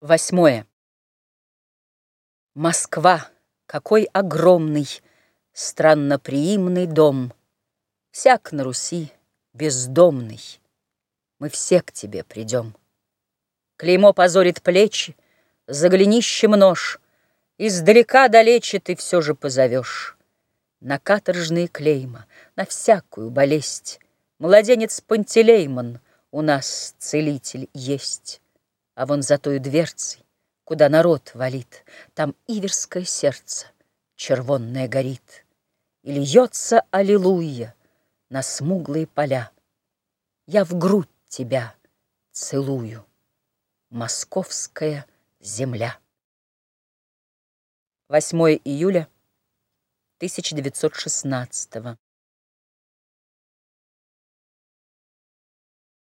Восьмое. Москва, какой огромный, Странноприимный дом! Всяк на Руси бездомный, Мы все к тебе придем. Клеймо позорит плечи, За голенищем нож, Издалека далече Ты все же позовешь. На каторжные клейма, На всякую болезнь Младенец Пантелеймон У нас целитель есть. А вон за той дверцей, куда народ валит, Там иверское сердце червонное горит, И льется аллилуйя на смуглые поля. Я в грудь тебя целую, московская земля. 8 июля 1916